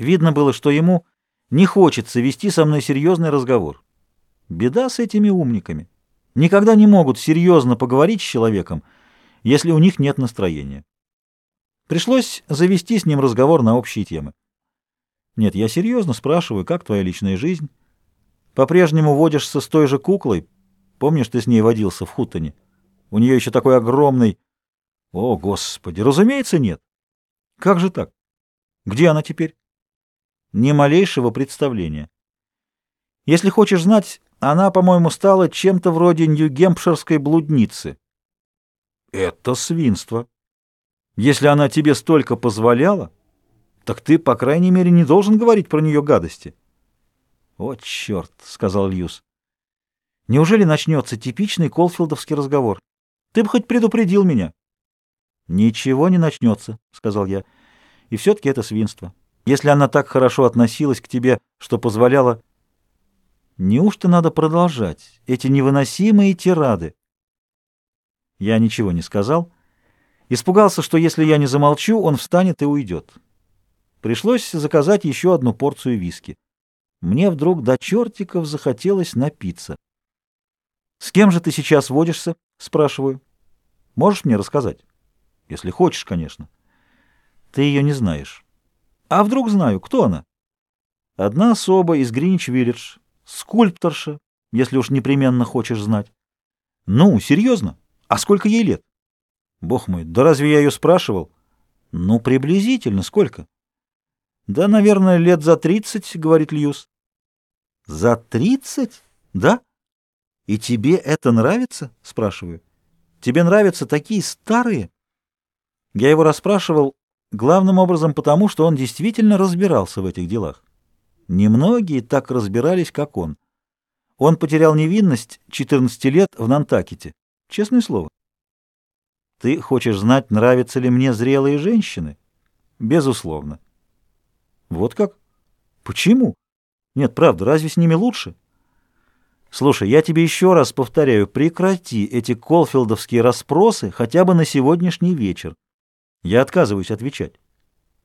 Видно было, что ему не хочется вести со мной серьезный разговор. Беда с этими умниками. Никогда не могут серьезно поговорить с человеком, если у них нет настроения. Пришлось завести с ним разговор на общие темы. Нет, я серьезно спрашиваю, как твоя личная жизнь? По-прежнему водишься с той же куклой? Помнишь, ты с ней водился в Хуттоне? У нее еще такой огромный... О, Господи, разумеется, нет. Как же так? Где она теперь? Ни малейшего представления. Если хочешь знать, она, по-моему, стала чем-то вроде нью-гемпширской блудницы. Это свинство. Если она тебе столько позволяла, так ты, по крайней мере, не должен говорить про нее гадости. «О, черт!» — сказал Льюс. «Неужели начнется типичный колфилдовский разговор? Ты бы хоть предупредил меня». «Ничего не начнется», — сказал я. «И все-таки это свинство. Если она так хорошо относилась к тебе, что позволяла...» «Неужто надо продолжать эти невыносимые тирады?» Я ничего не сказал. Испугался, что если я не замолчу, он встанет и уйдет. Пришлось заказать еще одну порцию виски. Мне вдруг до чертиков захотелось напиться. «С кем же ты сейчас водишься?» — спрашиваю. «Можешь мне рассказать?» «Если хочешь, конечно». «Ты ее не знаешь». «А вдруг знаю? Кто она?» «Одна особа из Гринич-Виллидж. Скульпторша, если уж непременно хочешь знать». «Ну, серьезно? А сколько ей лет?» «Бог мой, да разве я ее спрашивал?» «Ну, приблизительно. Сколько?» «Да, наверное, лет за тридцать», — говорит Льюс. «За тридцать? Да? И тебе это нравится?» — спрашиваю. «Тебе нравятся такие старые?» Я его расспрашивал главным образом потому, что он действительно разбирался в этих делах. Немногие так разбирались, как он. Он потерял невинность 14 лет в Нантакете. Честное слово. Ты хочешь знать, нравятся ли мне зрелые женщины? Безусловно. Вот как? Почему? Нет, правда, разве с ними лучше? Слушай, я тебе еще раз повторяю, прекрати эти колфилдовские расспросы хотя бы на сегодняшний вечер. Я отказываюсь отвечать.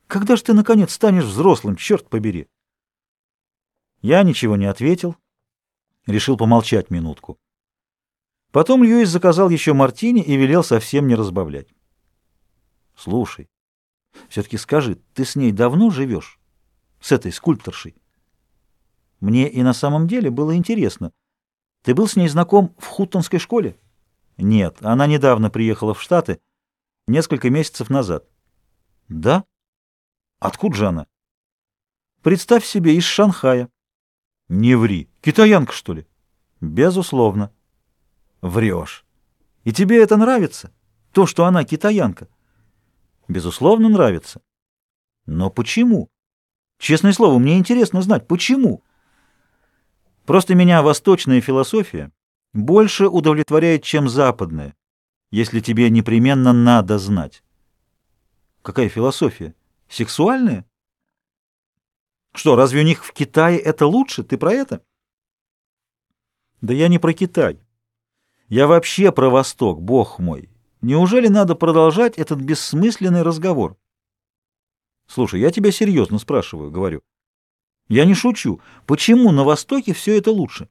Когда же ты, наконец, станешь взрослым, черт побери? Я ничего не ответил, решил помолчать минутку. Потом Льюис заказал еще мартини и велел совсем не разбавлять. Слушай, все-таки скажи, ты с ней давно живешь? с этой скульпторшей. Мне и на самом деле было интересно. Ты был с ней знаком в Хуттонской школе? Нет, она недавно приехала в Штаты, несколько месяцев назад. Да? Откуда же она? Представь себе, из Шанхая. Не ври. Китаянка, что ли? Безусловно. Врешь. И тебе это нравится? То, что она китаянка? Безусловно, нравится. Но почему? Честное слово, мне интересно знать, почему. Просто меня восточная философия больше удовлетворяет, чем западная, если тебе непременно надо знать. Какая философия? Сексуальная? Что, разве у них в Китае это лучше? Ты про это? Да я не про Китай. Я вообще про Восток, бог мой. Неужели надо продолжать этот бессмысленный разговор? Слушай, я тебя серьезно спрашиваю, говорю. Я не шучу. Почему на Востоке все это лучше?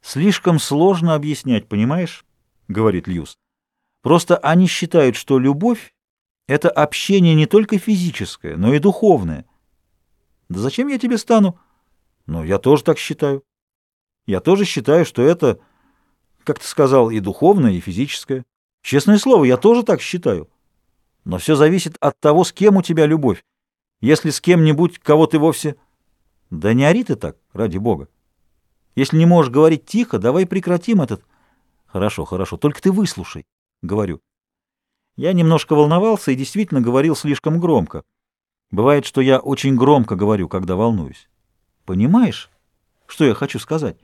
Слишком сложно объяснять, понимаешь? Говорит Льюс. Просто они считают, что любовь — это общение не только физическое, но и духовное. Да зачем я тебе стану? Ну, я тоже так считаю. Я тоже считаю, что это, как ты сказал, и духовное, и физическое. Честное слово, я тоже так считаю. Но все зависит от того, с кем у тебя любовь. Если с кем-нибудь, кого ты вовсе... Да не ори ты так, ради бога. Если не можешь говорить тихо, давай прекратим этот... Хорошо, хорошо, только ты выслушай, говорю. Я немножко волновался и действительно говорил слишком громко. Бывает, что я очень громко говорю, когда волнуюсь. Понимаешь, что я хочу сказать?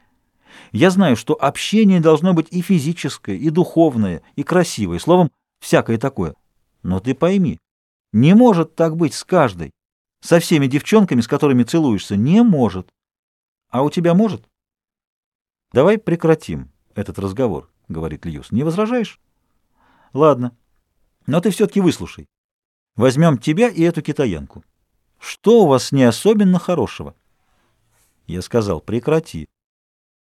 Я знаю, что общение должно быть и физическое, и духовное, и красивое, словом, всякое такое. Но ты пойми, не может так быть с каждой, со всеми девчонками, с которыми целуешься, не может. А у тебя может? Давай прекратим этот разговор, говорит Льюс. Не возражаешь? Ладно, но ты все-таки выслушай. Возьмем тебя и эту китаянку. Что у вас с ней особенно хорошего? Я сказал, прекрати.